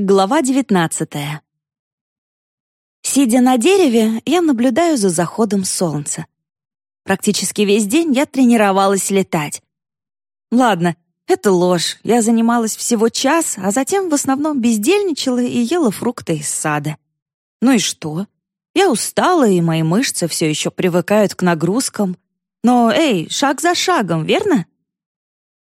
Глава 19 Сидя на дереве, я наблюдаю за заходом солнца. Практически весь день я тренировалась летать. Ладно, это ложь. Я занималась всего час, а затем в основном бездельничала и ела фрукты из сада. Ну и что? Я устала, и мои мышцы все еще привыкают к нагрузкам. Но, эй, шаг за шагом, верно?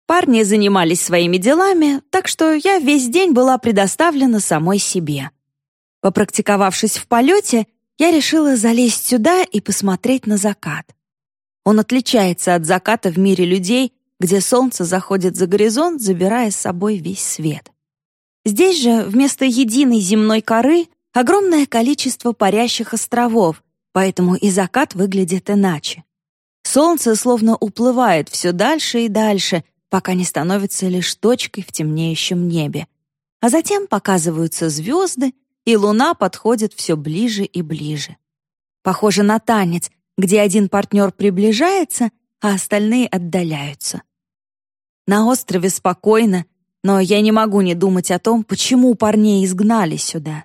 Парни занимались своими делами, так что я весь день была предоставлена самой себе. Попрактиковавшись в полете, я решила залезть сюда и посмотреть на закат. Он отличается от заката в мире людей, где солнце заходит за горизонт, забирая с собой весь свет. Здесь же вместо единой земной коры огромное количество парящих островов, поэтому и закат выглядит иначе. Солнце словно уплывает все дальше и дальше, пока не становится лишь точкой в темнеющем небе. А затем показываются звезды, и луна подходит все ближе и ближе. Похоже на танец, где один партнер приближается, а остальные отдаляются. На острове спокойно, но я не могу не думать о том, почему парней изгнали сюда.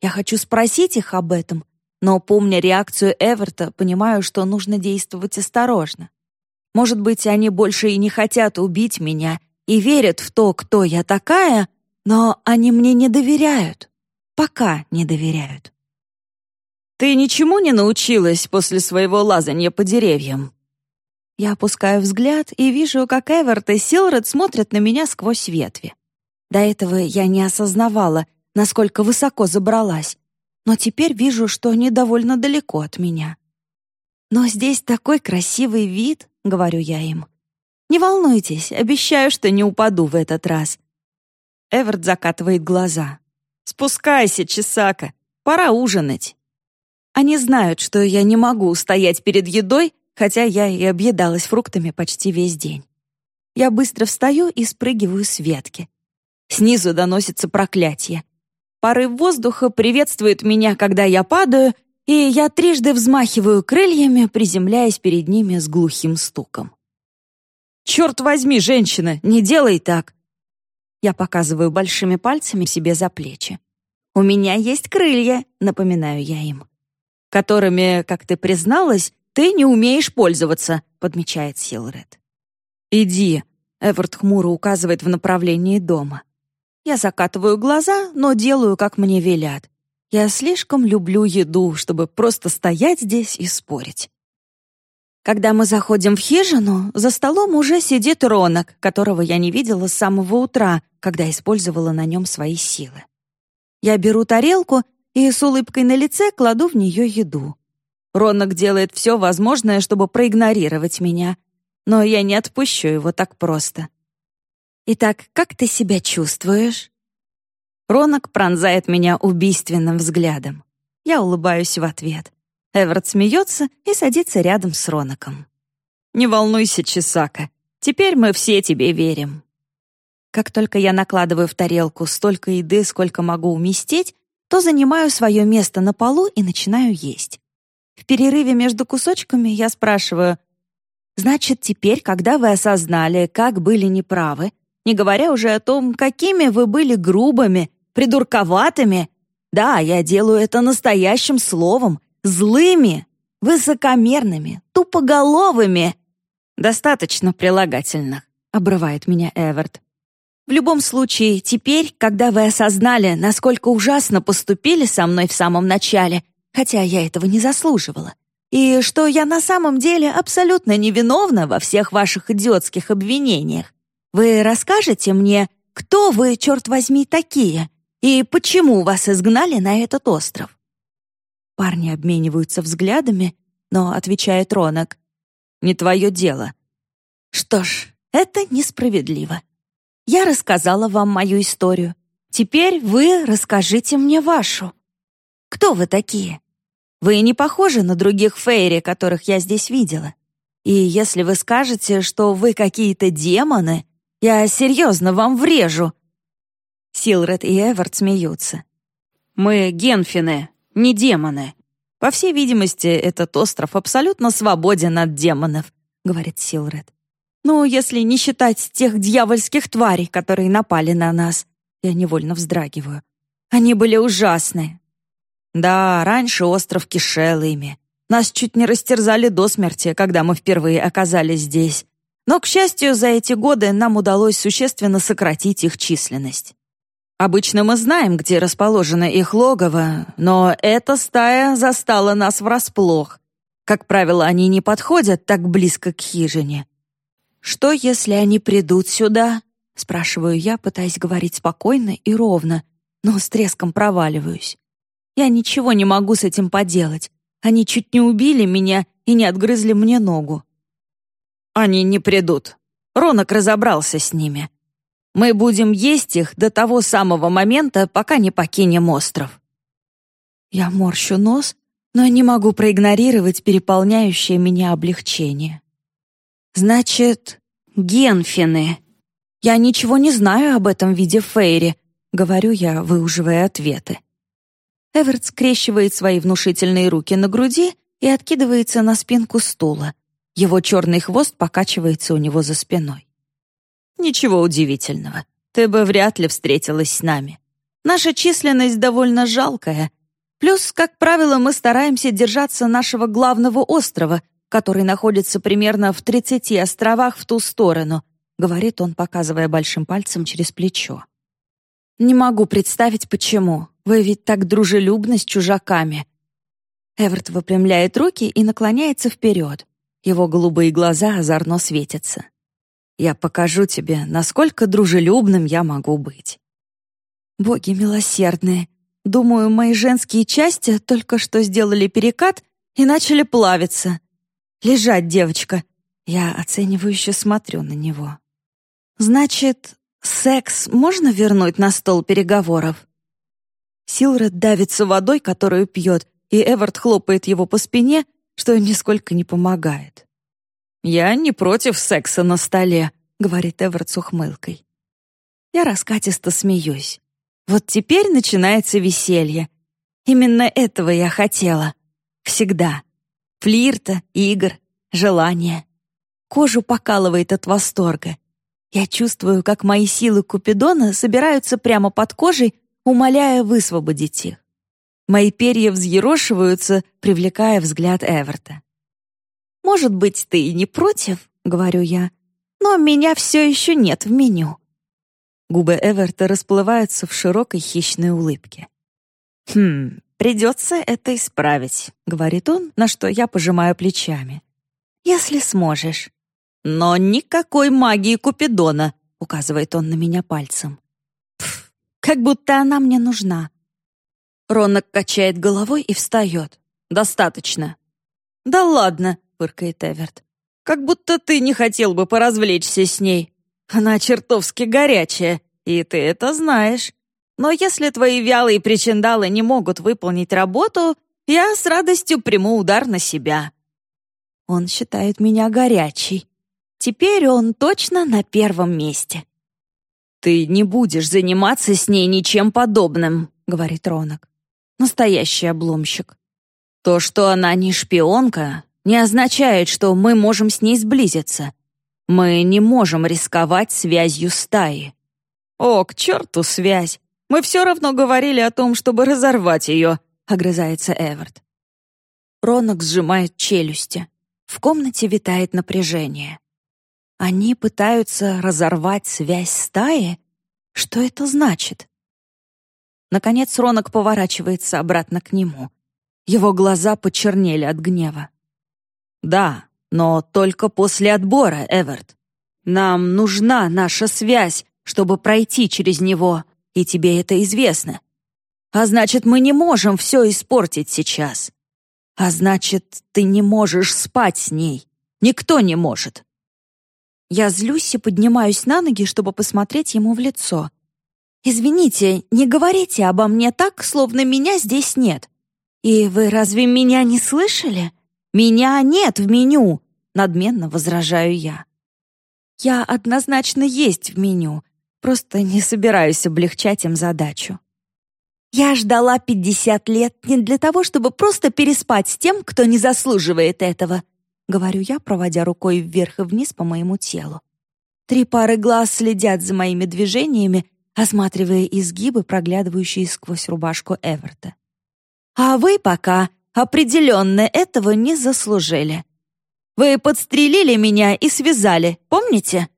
Я хочу спросить их об этом, но, помня реакцию Эверта, понимаю, что нужно действовать осторожно. Может быть, они больше и не хотят убить меня и верят в то, кто я такая, но они мне не доверяют. Пока не доверяют. «Ты ничему не научилась после своего лазанья по деревьям?» Я опускаю взгляд и вижу, как Эверт и Силред смотрят на меня сквозь ветви. До этого я не осознавала, насколько высоко забралась, но теперь вижу, что они довольно далеко от меня. «Но здесь такой красивый вид», — говорю я им. «Не волнуйтесь, обещаю, что не упаду в этот раз». Эверт закатывает глаза. «Спускайся, Чесака, пора ужинать». Они знают, что я не могу устоять перед едой, хотя я и объедалась фруктами почти весь день. Я быстро встаю и спрыгиваю с ветки. Снизу доносится проклятие. Порыв воздуха приветствует меня, когда я падаю, и я трижды взмахиваю крыльями, приземляясь перед ними с глухим стуком. «Черт возьми, женщина, не делай так!» Я показываю большими пальцами себе за плечи. «У меня есть крылья», — напоминаю я им. «Которыми, как ты призналась, ты не умеешь пользоваться», — подмечает Силред. «Иди», — Эверт хмуро указывает в направлении дома. Я закатываю глаза, но делаю, как мне велят. Я слишком люблю еду, чтобы просто стоять здесь и спорить. Когда мы заходим в хижину, за столом уже сидит Ронок, которого я не видела с самого утра, когда использовала на нем свои силы. Я беру тарелку и с улыбкой на лице кладу в нее еду. Ронок делает все возможное, чтобы проигнорировать меня, но я не отпущу его так просто. «Итак, как ты себя чувствуешь?» Ронок пронзает меня убийственным взглядом. Я улыбаюсь в ответ. Эверт смеется и садится рядом с Роноком. «Не волнуйся, Чесака, теперь мы все тебе верим». Как только я накладываю в тарелку столько еды, сколько могу уместить, то занимаю свое место на полу и начинаю есть. В перерыве между кусочками я спрашиваю, «Значит, теперь, когда вы осознали, как были неправы, не говоря уже о том, какими вы были грубыми, придурковатыми. Да, я делаю это настоящим словом, злыми, высокомерными, тупоголовыми. Достаточно прилагательных, обрывает меня Эверт. В любом случае, теперь, когда вы осознали, насколько ужасно поступили со мной в самом начале, хотя я этого не заслуживала, и что я на самом деле абсолютно невиновна во всех ваших идиотских обвинениях, вы расскажете мне, кто вы, черт возьми, такие, и почему вас изгнали на этот остров?» Парни обмениваются взглядами, но отвечает Ронок. «Не твое дело». «Что ж, это несправедливо. Я рассказала вам мою историю. Теперь вы расскажите мне вашу. Кто вы такие? Вы не похожи на других фейри, которых я здесь видела. И если вы скажете, что вы какие-то демоны, я серьезно вам врежу!» Силред и Эвард смеются. «Мы генфины, не демоны. По всей видимости, этот остров абсолютно свободен от демонов», — говорит Силред. «Ну, если не считать тех дьявольских тварей, которые напали на нас». Я невольно вздрагиваю. Они были ужасны. Да, раньше остров кишел ими. Нас чуть не растерзали до смерти, когда мы впервые оказались здесь. Но, к счастью, за эти годы нам удалось существенно сократить их численность. Обычно мы знаем, где расположено их логово, но эта стая застала нас врасплох. Как правило, они не подходят так близко к хижине. «Что, если они придут сюда?» — спрашиваю я, пытаясь говорить спокойно и ровно, но с треском проваливаюсь. Я ничего не могу с этим поделать. Они чуть не убили меня и не отгрызли мне ногу. Они не придут. Ронок разобрался с ними. Мы будем есть их до того самого момента, пока не покинем остров. Я морщу нос, но не могу проигнорировать переполняющее меня облегчение. Значит, генфины. Я ничего не знаю об этом виде Фейри, говорю я, выуживая ответы. Эверт скрещивает свои внушительные руки на груди и откидывается на спинку стула. Его черный хвост покачивается у него за спиной. «Ничего удивительного. Ты бы вряд ли встретилась с нами. Наша численность довольно жалкая. Плюс, как правило, мы стараемся держаться нашего главного острова, который находится примерно в 30 островах в ту сторону», говорит он, показывая большим пальцем через плечо. «Не могу представить, почему. Вы ведь так дружелюбны с чужаками». Эверт выпрямляет руки и наклоняется вперед. Его голубые глаза озорно светятся. «Я покажу тебе, насколько дружелюбным я могу быть». «Боги милосердные. Думаю, мои женские части только что сделали перекат и начали плавиться. Лежать, девочка». Я оценивающе смотрю на него. «Значит, секс можно вернуть на стол переговоров?» Силред давится водой, которую пьет, и Эвард хлопает его по спине, что нисколько не помогает. «Я не против секса на столе», — говорит Эвард с ухмылкой. Я раскатисто смеюсь. Вот теперь начинается веселье. Именно этого я хотела. Всегда. Флирта, игр, желания. Кожу покалывает от восторга. Я чувствую, как мои силы Купидона собираются прямо под кожей умоляя высвободить их. Мои перья взъерошиваются, привлекая взгляд Эверта. «Может быть, ты и не против?» — говорю я. «Но меня все еще нет в меню». Губы Эверта расплываются в широкой хищной улыбке. «Хм, придется это исправить», — говорит он, на что я пожимаю плечами. «Если сможешь». «Но никакой магии Купидона», — указывает он на меня пальцем. Как будто она мне нужна. Ронок качает головой и встает. «Достаточно». «Да ладно», — фыркает Эверт. «Как будто ты не хотел бы поразвлечься с ней. Она чертовски горячая, и ты это знаешь. Но если твои вялые причиндалы не могут выполнить работу, я с радостью приму удар на себя». Он считает меня горячей. Теперь он точно на первом месте. «Ты не будешь заниматься с ней ничем подобным», — говорит Ронок. «Настоящий обломщик. То, что она не шпионка, не означает, что мы можем с ней сблизиться. Мы не можем рисковать связью стаи». «О, к черту связь! Мы все равно говорили о том, чтобы разорвать ее», — огрызается Эверт. Ронок сжимает челюсти. В комнате витает напряжение. Они пытаются разорвать связь стаи? Что это значит? Наконец Ронок поворачивается обратно к нему. Его глаза почернели от гнева. «Да, но только после отбора, Эверт. Нам нужна наша связь, чтобы пройти через него, и тебе это известно. А значит, мы не можем все испортить сейчас. А значит, ты не можешь спать с ней. Никто не может. Я злюсь и поднимаюсь на ноги, чтобы посмотреть ему в лицо. «Извините, не говорите обо мне так, словно меня здесь нет. И вы разве меня не слышали? Меня нет в меню!» Надменно возражаю я. Я однозначно есть в меню, просто не собираюсь облегчать им задачу. Я ждала 50 лет не для того, чтобы просто переспать с тем, кто не заслуживает этого. — говорю я, проводя рукой вверх и вниз по моему телу. Три пары глаз следят за моими движениями, осматривая изгибы, проглядывающие сквозь рубашку Эверта. «А вы пока определенно этого не заслужили. Вы подстрелили меня и связали, помните?»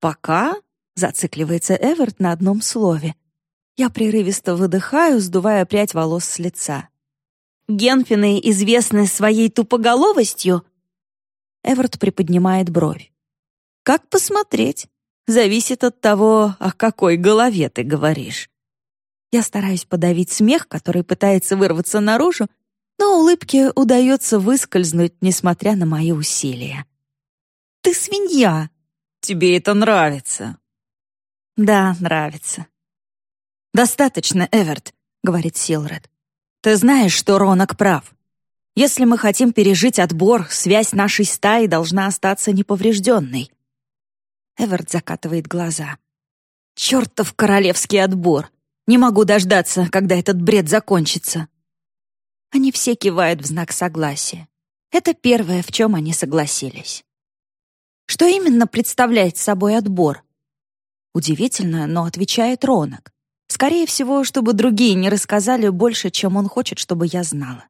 «Пока?» — зацикливается Эверт на одном слове. Я прерывисто выдыхаю, сдувая прядь волос с лица. «Генфины известны своей тупоголовостью?» Эверт приподнимает бровь. «Как посмотреть? Зависит от того, о какой голове ты говоришь». Я стараюсь подавить смех, который пытается вырваться наружу, но улыбке удается выскользнуть, несмотря на мои усилия. «Ты свинья!» «Тебе это нравится!» «Да, нравится. «Достаточно, Эверт», — говорит Силред. «Ты знаешь, что Ронок прав. Если мы хотим пережить отбор, связь нашей стаи должна остаться неповрежденной». Эверт закатывает глаза. «Чертов королевский отбор! Не могу дождаться, когда этот бред закончится». Они все кивают в знак согласия. Это первое, в чем они согласились. Что именно представляет собой отбор? Удивительно, но отвечает Ронок. Скорее всего, чтобы другие не рассказали больше, чем он хочет, чтобы я знала.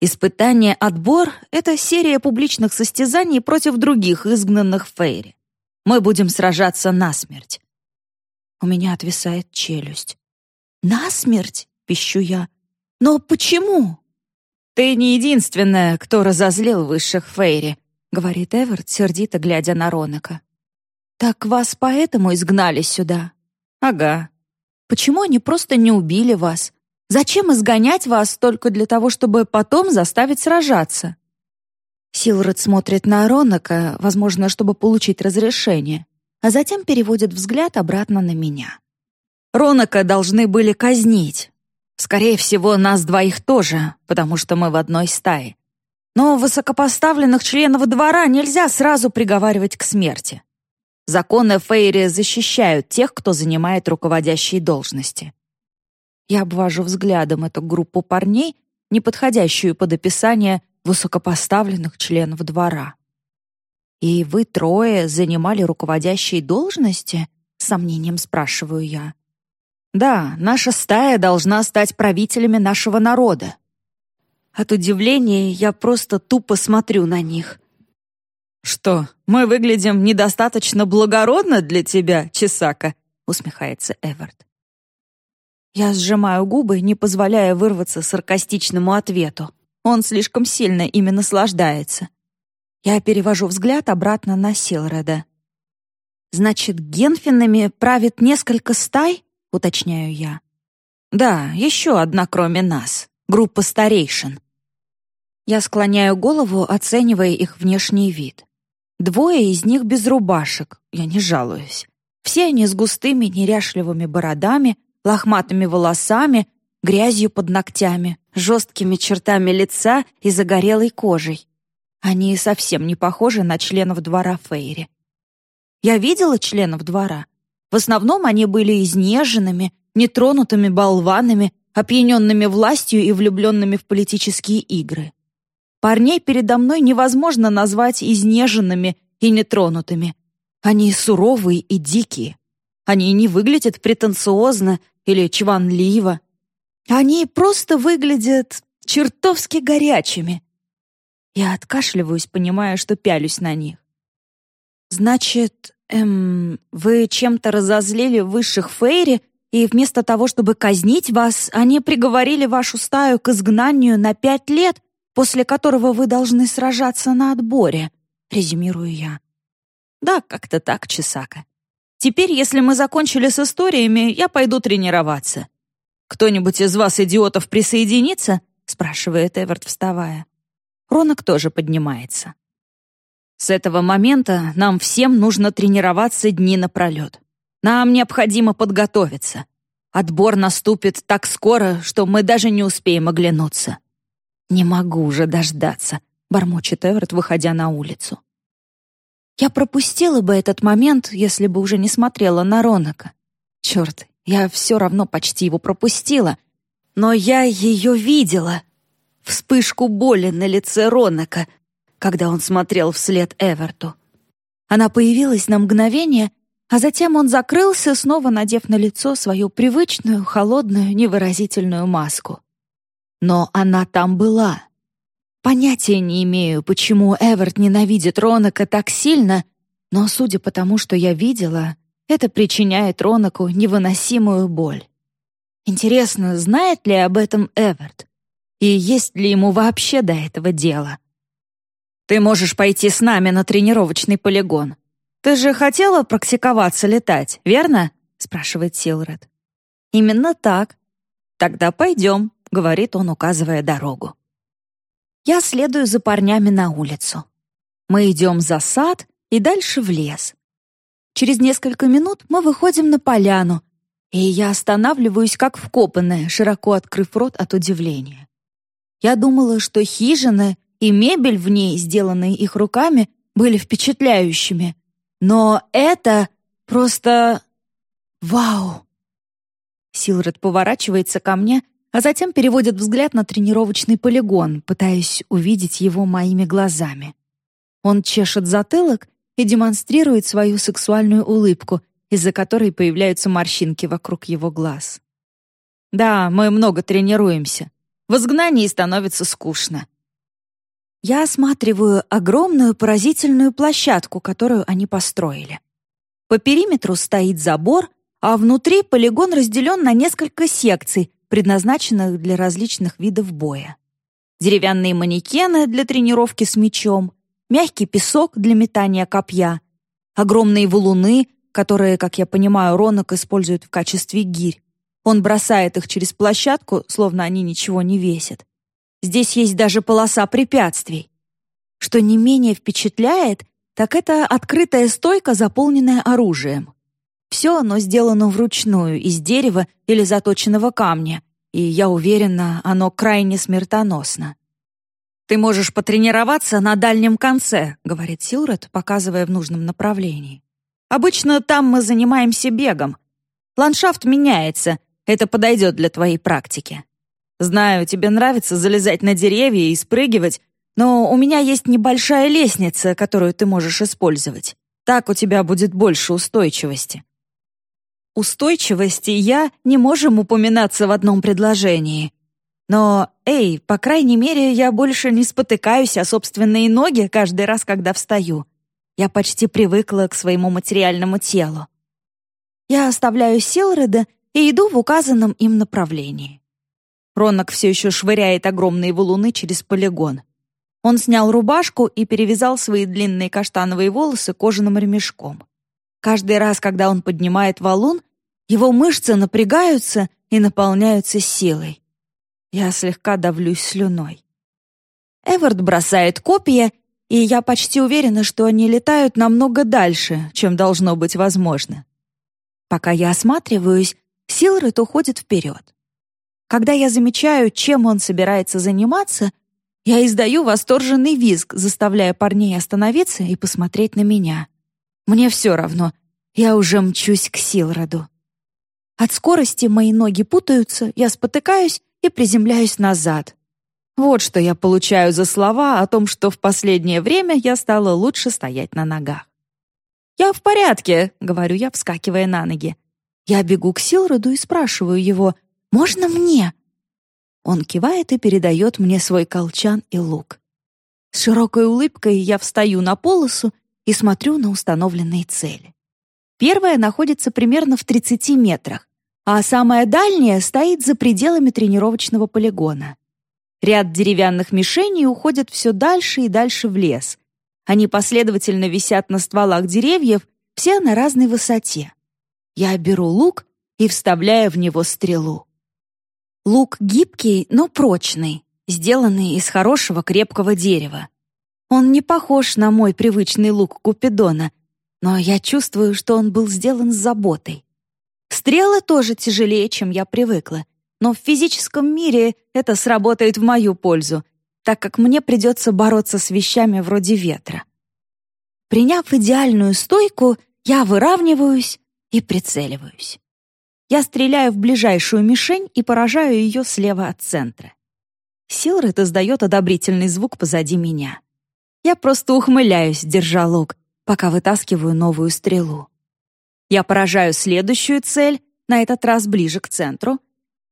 Испытание «Отбор» — это серия публичных состязаний против других изгнанных Фейри. Мы будем сражаться насмерть. У меня отвисает челюсть. «Насмерть?» — пищу я. «Но почему?» «Ты не единственная, кто разозлил высших Фейри», — говорит Эверт, сердито глядя на Ронака. «Так вас поэтому изгнали сюда?» «Ага. Почему они просто не убили вас? Зачем изгонять вас только для того, чтобы потом заставить сражаться?» Силред смотрит на Ронака, возможно, чтобы получить разрешение, а затем переводит взгляд обратно на меня. Ронака должны были казнить. Скорее всего, нас двоих тоже, потому что мы в одной стае. Но высокопоставленных членов двора нельзя сразу приговаривать к смерти. Законы Фейри защищают тех, кто занимает руководящие должности. Я обвожу взглядом эту группу парней, не подходящую под описание высокопоставленных членов двора. «И вы трое занимали руководящие должности?» — с сомнением спрашиваю я. «Да, наша стая должна стать правителями нашего народа». От удивления я просто тупо смотрю на них. «Что, мы выглядим недостаточно благородно для тебя, Чесака?» — усмехается Эверт. Я сжимаю губы, не позволяя вырваться саркастичному ответу. Он слишком сильно ими наслаждается. Я перевожу взгляд обратно на Силреда. «Значит, генфинами правит несколько стай?» — уточняю я. «Да, еще одна кроме нас. Группа старейшин». Я склоняю голову, оценивая их внешний вид. Двое из них без рубашек, я не жалуюсь. Все они с густыми неряшливыми бородами, лохматыми волосами, грязью под ногтями, жесткими чертами лица и загорелой кожей. Они совсем не похожи на членов двора Фейри. Я видела членов двора. В основном они были изнеженными, нетронутыми болванами, опьяненными властью и влюбленными в политические игры. Парней передо мной невозможно назвать изнеженными и нетронутыми. Они суровые и дикие. Они не выглядят претенциозно или чванливо. Они просто выглядят чертовски горячими. Я откашливаюсь, понимая, что пялюсь на них. «Значит, эм, вы чем-то разозлили высших Фейри, и вместо того, чтобы казнить вас, они приговорили вашу стаю к изгнанию на пять лет после которого вы должны сражаться на отборе», — резюмирую я. «Да, как-то так, Чесака. Теперь, если мы закончили с историями, я пойду тренироваться. Кто-нибудь из вас, идиотов, присоединится?» — спрашивает Эверт, вставая. Ронок тоже поднимается. «С этого момента нам всем нужно тренироваться дни напролет. Нам необходимо подготовиться. Отбор наступит так скоро, что мы даже не успеем оглянуться. «Не могу уже дождаться», — бормочет Эверт, выходя на улицу. Я пропустила бы этот момент, если бы уже не смотрела на Ронака. Черт, я все равно почти его пропустила. Но я ее видела. Вспышку боли на лице Ронака, когда он смотрел вслед Эверту. Она появилась на мгновение, А затем он закрылся, снова надев на лицо свою привычную, холодную, невыразительную маску. Но она там была. Понятия не имею, почему Эверт ненавидит Ронака так сильно, но, судя по тому, что я видела, это причиняет Ронаку невыносимую боль. Интересно, знает ли об этом Эверт? И есть ли ему вообще до этого дело? «Ты можешь пойти с нами на тренировочный полигон. Ты же хотела практиковаться летать, верно?» — спрашивает Силред. «Именно так. Тогда пойдем», — говорит он, указывая дорогу. Я следую за парнями на улицу. Мы идем за сад и дальше в лес. Через несколько минут мы выходим на поляну, и я останавливаюсь как вкопанная, широко открыв рот от удивления. Я думала, что хижина и мебель в ней, сделанные их руками, были впечатляющими. Но это просто... Вау! Силред поворачивается ко мне, а затем переводит взгляд на тренировочный полигон, пытаясь увидеть его моими глазами. Он чешет затылок и демонстрирует свою сексуальную улыбку, из-за которой появляются морщинки вокруг его глаз. «Да, мы много тренируемся. В изгнании становится скучно». Я осматриваю огромную поразительную площадку, которую они построили. По периметру стоит забор, а внутри полигон разделен на несколько секций, предназначенных для различных видов боя. Деревянные манекены для тренировки с мечом, мягкий песок для метания копья, огромные валуны, которые, как я понимаю, Ронок использует в качестве гирь. Он бросает их через площадку, словно они ничего не весят. Здесь есть даже полоса препятствий. Что не менее впечатляет, так это открытая стойка, заполненная оружием. Все оно сделано вручную, из дерева или заточенного камня, и, я уверена, оно крайне смертоносно. «Ты можешь потренироваться на дальнем конце», — говорит Силред, показывая в нужном направлении. «Обычно там мы занимаемся бегом. Ландшафт меняется, это подойдет для твоей практики. Знаю, тебе нравится залезать на деревья и спрыгивать, но у меня есть небольшая лестница, которую ты можешь использовать. Так у тебя будет больше устойчивости». Устойчивость и я не можем упоминаться в одном предложении. Но, эй, по крайней мере, я больше не спотыкаюсь о собственные ноги каждый раз, когда встаю. Я почти привыкла к своему материальному телу. Я оставляю Силреда и иду в указанном им направлении. Ронок все еще швыряет огромные валуны через полигон. Он снял рубашку и перевязал свои длинные каштановые волосы кожаным ремешком. Каждый раз, когда он поднимает валун, его мышцы напрягаются и наполняются силой. Я слегка давлюсь слюной. Эвард бросает копья, и я почти уверена, что они летают намного дальше, чем должно быть возможно. Пока я осматриваюсь, Силред уходит вперед. Когда я замечаю, чем он собирается заниматься, я издаю восторженный визг, заставляя парней остановиться и посмотреть на меня. Мне все равно, я уже мчусь к Силроду. От скорости мои ноги путаются, я спотыкаюсь и приземляюсь назад. Вот что я получаю за слова о том, что в последнее время я стала лучше стоять на ногах. «Я в порядке», — говорю я, вскакивая на ноги. Я бегу к Силроду и спрашиваю его, «Можно мне?» Он кивает и передает мне свой колчан и лук. С широкой улыбкой я встаю на полосу и смотрю на установленные цели. Первая находится примерно в 30 метрах, а самая дальняя стоит за пределами тренировочного полигона. Ряд деревянных мишеней уходит все дальше и дальше в лес. Они последовательно висят на стволах деревьев, все на разной высоте. Я беру лук и вставляю в него стрелу. Лук гибкий, но прочный, сделанный из хорошего крепкого дерева. Он не похож на мой привычный лук Купидона, но я чувствую, что он был сделан с заботой. Стрелы тоже тяжелее, чем я привыкла, но в физическом мире это сработает в мою пользу, так как мне придется бороться с вещами вроде ветра. Приняв идеальную стойку, я выравниваюсь и прицеливаюсь. Я стреляю в ближайшую мишень и поражаю ее слева от центра. Силред издает одобрительный звук позади меня. Я просто ухмыляюсь, держа лук, пока вытаскиваю новую стрелу. Я поражаю следующую цель, на этот раз ближе к центру.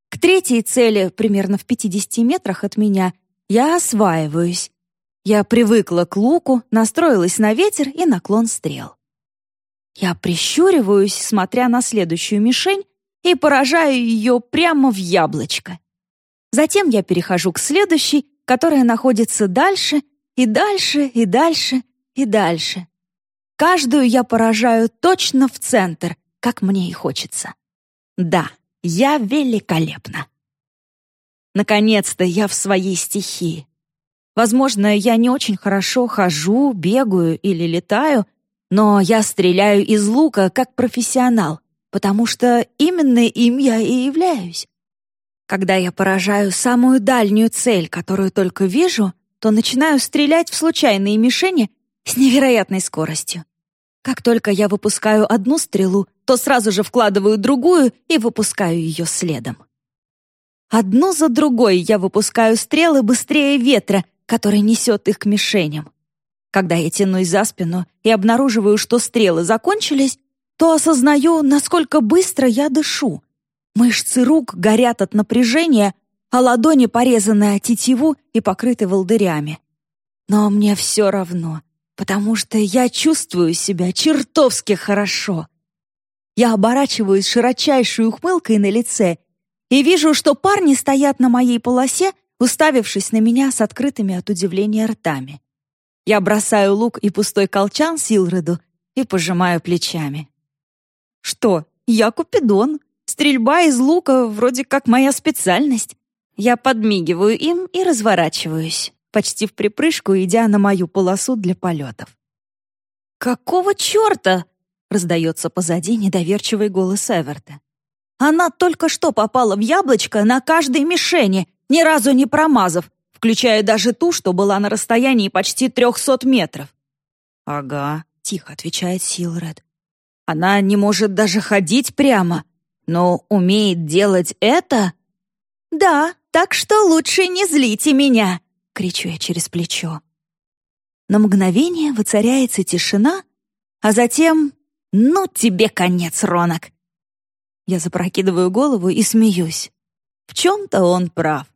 К третьей цели, примерно в 50 метрах от меня, я осваиваюсь. Я привыкла к луку, настроилась на ветер и наклон стрел. Я прищуриваюсь, смотря на следующую мишень, и поражаю ее прямо в яблочко. Затем я перехожу к следующей, которая находится дальше, и дальше, и дальше, и дальше. Каждую я поражаю точно в центр, как мне и хочется. Да, я великолепна. Наконец-то я в своей стихии. Возможно, я не очень хорошо хожу, бегаю или летаю, но я стреляю из лука как профессионал, потому что именно им я и являюсь. Когда я поражаю самую дальнюю цель, которую только вижу, то начинаю стрелять в случайные мишени с невероятной скоростью. Как только я выпускаю одну стрелу, то сразу же вкладываю другую и выпускаю ее следом. Одну за другой я выпускаю стрелы быстрее ветра, который несет их к мишеням. Когда я тянусь за спину и обнаруживаю, что стрелы закончились, то осознаю, насколько быстро я дышу. Мышцы рук горят от напряжения, а ладони порезаны о тетиву и покрыты волдырями. Но мне все равно, потому что я чувствую себя чертовски хорошо. Я оборачиваюсь широчайшей ухмылкой на лице и вижу, что парни стоят на моей полосе, уставившись на меня с открытыми от удивления ртами. Я бросаю лук и пустой колчан Силреду и пожимаю плечами. Что, я Купидон. Стрельба из лука вроде как моя специальность. Я подмигиваю им и разворачиваюсь, почти в припрыжку, идя на мою полосу для полетов. «Какого черта?» — раздается позади недоверчивый голос Эверта. «Она только что попала в яблочко на каждой мишени, ни разу не промазав, включая даже ту, что была на расстоянии почти трехсот метров». «Ага», — тихо отвечает Силред. Она не может даже ходить прямо, но умеет делать это? Да, так что лучше не злите меня, кричу я через плечо. На мгновение воцаряется тишина, а затем «Ну тебе конец, Ронок!» Я запрокидываю голову и смеюсь. В чем-то он прав.